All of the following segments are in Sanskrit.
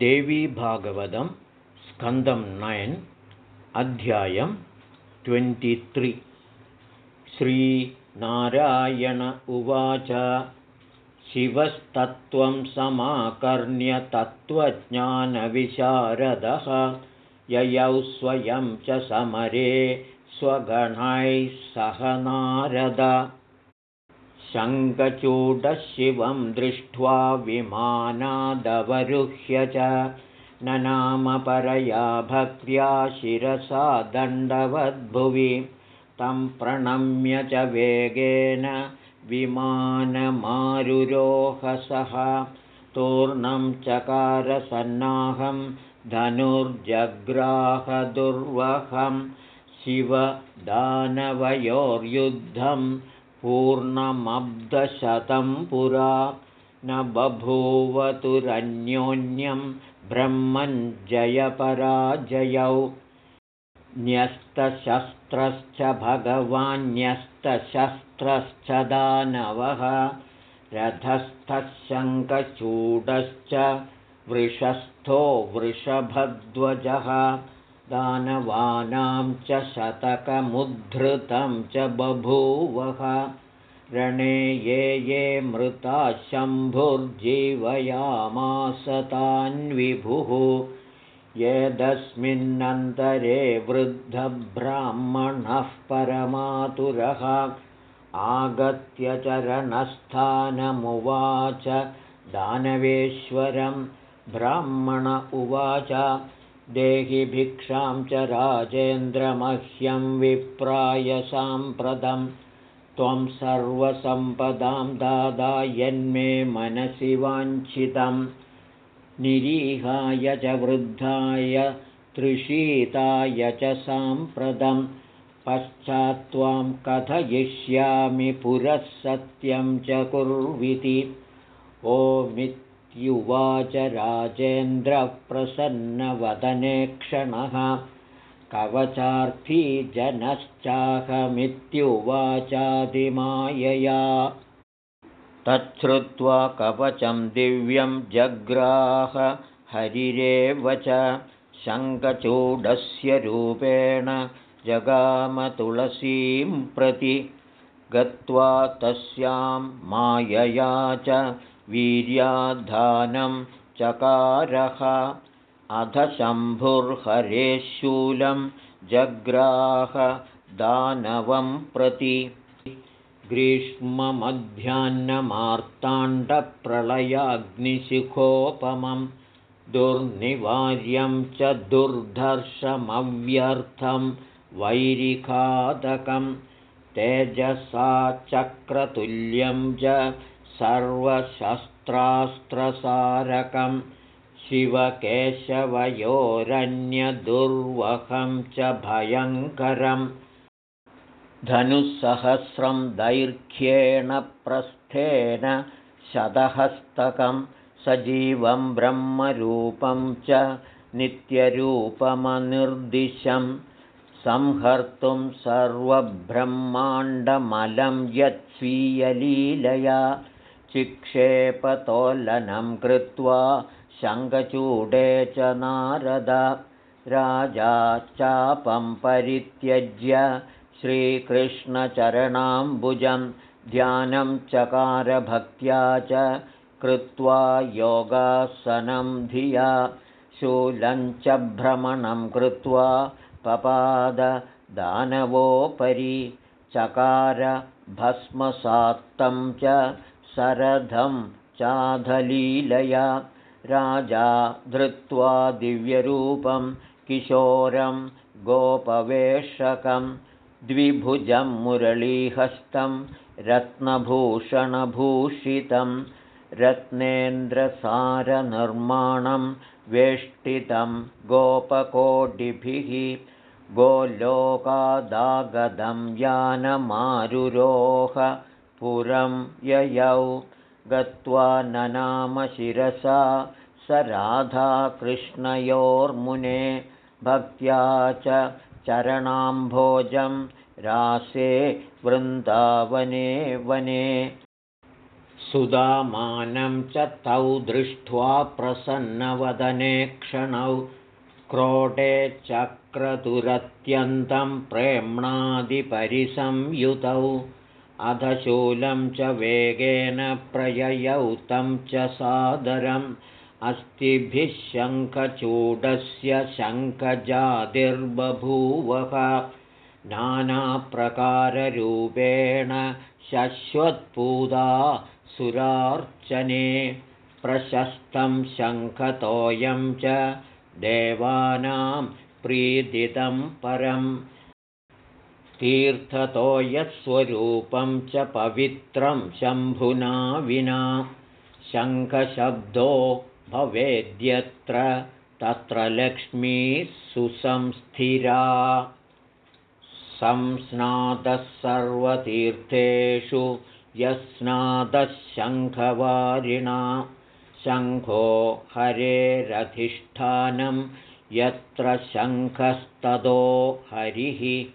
देवीभागवतं स्कन्दं नयन् अध्यायं ट्वेण्टित्रि श्रीनारायण उवाच शिवस्तत्त्वं समाकर्ण्यतत्त्वज्ञानविशारदः ययौ स्वयं च समरे स्वगणैः सह नारद शङ्खचूडशिवं दृष्ट्वा विमानादवरुह्य च न नाम परया भक्त्या शिरसा दण्डवद्भुवि तं प्रणम्य च वेगेन विमानमारुरोहसः तूर्णं चकारसन्नाहं धनुर्जग्राहदुर्वहं शिवदानवयोर्युद्धं पूर्णमब्धशतं पुरा। न बभूवतुरन्योन्यं ब्रह्मञ्जयपराजयौ न्यस्तशस्त्रश्च भगवान्यस्तशस्त्रश्च दानवः। रथस्थः शङ्खचूडश्च वृषस्थो वृषभध्वजः दानवानां च शतकमुद्धृतं च बभूवः। रणे ये ये मृता शम्भुर्जीवयामासतान्विभुः यदस्मिन्नन्तरे वृद्धब्राह्मणः परमातुरः। आगत्य चरणस्थानमुवाच दानवेश्वरं ब्राह्मण उवाच देहि भिक्षां च राजेन्द्रमह्यं विप्राय साम्प्रतं त्वं सर्वसम्पदां दादा यन्मे मनसि वाञ्छितं। निरीहाय च वृद्धाय त्रिशीताय च साम्प्रतं। पश्चात्त्वां कथयिष्यामि पुरः सत्यं च कुर्विति। ओमित् युवाच राजेन्द्रप्रसन्नवदने क्षणः कवचार्थी जनश्चाहमित्युवाचादिमायया। तच्छ्रुत्वा कवचं दिव्यं जग्राह हरिरेव च शङ्खचूडस्य रूपेण जगामतुलसीं प्रति गत्वा तस्यां मायया च वीर्याधानं चकारः। अध शम्भुर्हरेशूलं जग्राह दानवं प्रति। ग्रीष्ममध्याह्नमार्ताण्डप्रलयाग्निशिखोपमं। दुर्निवार्यं च दुर्धर्षमव्यर्थं वैरिखादकं। तेजसा चक्रतुल्यं च सर्वशस्त्रास्त्रसारकं शिवकेशवयोरन्यदुर्वहं च भयङ्करं धनुःसहस्रं दैर्घ्येण प्रस्थेन शतहस्तकं सजीवं ब्रह्मरूपं च नित्यरूपमनिर्दिशं संहर्तुं सर्वब्रह्माण्डमलं यत्स्वीयलीलया चिक्षेपतोलनं कृत्वा शङ्खचूडे च नारद राजा चापं परित्यज्य श्रीकृष्णचरणाम्बुजं ध्यानं चकारभक्त्या च कृत्वा योगासनं धिया। शूलञ्च भ्रमणं कृत्वा पपाददानवोपरि चकार भस्मसात्तं च सरधं चाधलीलया। राजा धृत्वा दिव्यरूपं किशोरं गोपवेशकं द्विभुजं मुरलीहस्तं रत्नभूषणभूषितं रत्नेन्द्रसारनिर्माणं वेष्टितं गोपकोटिभिः गोलोकादागदं यानमारुरोह पुरं ययौ गत्वा ननामशिरसा स राधाकृष्णयोर्मुने भक्त्या च चरणाम्भोजं रासे वृन्दावने वने। सुदामानं च तौ दृष्ट्वा प्रसन्नवदने क्षणौ क्रोडे चक्रतुरत्यन्तं प्रेम्णादिपरिसंयुतौ अधशूलं च वेगेन प्रययौ तं च सादरम्। अस्तिभिः शङ्खचूडस्य शङ्खजातिर्बभूवः। नानाप्रकाररूपेण शश्वत्पूदा सुरार्चने। प्रशस्तं शङ्खतोयं च देवानां प्रीदितं परम् तीर्थतोयस्वरूपं च पवित्रं शम्भुना विना। शङ्खशब्दो भवेद्यत्र तत्र लक्ष्मीः सुसंस्थिरा। संस्नातः सर्वतीर्थेषु यस्नातः शङ्खवारिणा। शङ्खो हरेरधिष्ठानं यत्र शङ्खस्ततो हरिः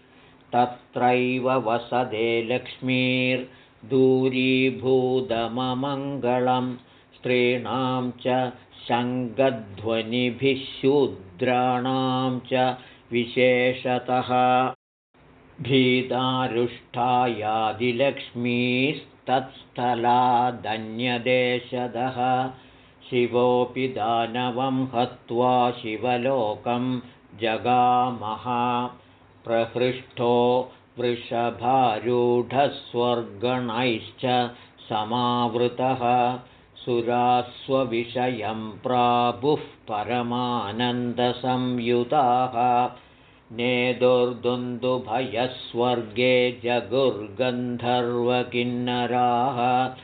तत्रैव वसदे लक्ष्मीर्दूरीभूतममङ्गलं स्त्रीणां च शङ्खध्वनिभिः शूद्राणां च विशेषतः। भीतारुष्ठायादिलक्ष्मीस्तत्स्थलादन्यदेशदः। शिवोऽपि दानवं हत्वा शिवलोकं जगामः प्रहृष्टो वृषभारूढस्वर्गणैश्च समावृतः। सुरास्वविषयं प्रापुः परमानन्दसंयुताः। नेदुर्दुन्दुभयस्वर्गे जगुर्गन्धर्वकिन्नराः।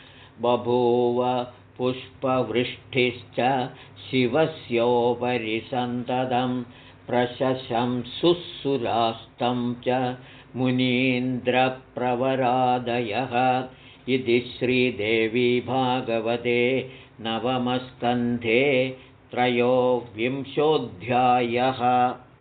बभूव पुष्पवृष्टिश्च शिवस्योपरि सन्ततं प्रशशंसुसुरास्तं च मुनीन्द्रप्रवरादयः। इति श्रीदेवी भागवते नवमस्कन्धे त्रयोविंशोऽध्यायः